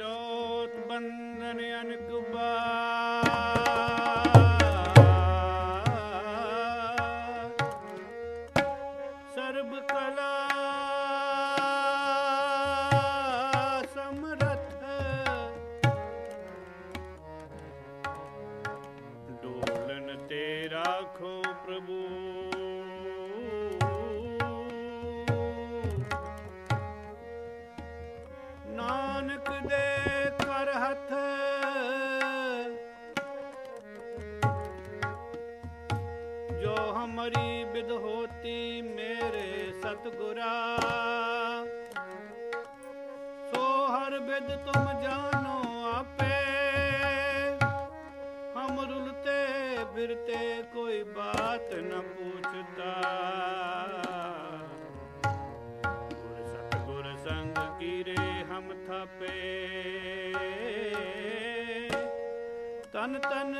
ਜੋਤ ਬੰਦਨ ਅਨਕ ਸਰਬ ਕਲਾ ਸਮਰਥ। ਡੋਲਨ ਤੇ ਰਾਖੋ ਪ੍ਰਭੂ। ਜੋ ਹਮਰੀ ਬਿਦ ਹੋਤੀ ਮੇਰੇ ਸਤਗੁਰਾ ਸੋ ਹਰ ਬਿਦ ਤੁਮ ਜਾਣੋ ਆਪੇ ਹਮ ਰੁਲਤੇ ਫਿਰਤੇ ਕੋਈ ਬਾਤ ਨ ਪੁੱਛਤਾ ਗੁਰ ਸਤਗੁਰ ਸੰਗ ਕੀਰੇ ਹਮ ਥਾਪੇ ਤਨ ਤਨ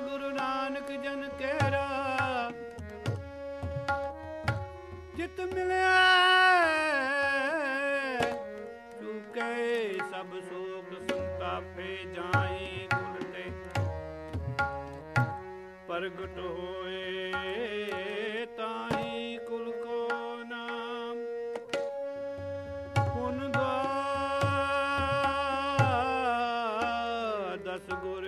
ਗੁਰੂ ਨਾਨਕ ਜਨ ਕਹਿਰਾ ਚੁਕੇ ਸਭ ਸੋਗ ਸੰਤਾਪੇ ਜਾਈ ਗੁਰ ਤੇ। ਪ੍ਰਗਟ ਹੋਏ ਤਾਹੀ ਕੁਲ ਕੋ ਨਾਮ। ਹੁਨ ਦਾ ਦਸ ਗੁਰਿੰਦ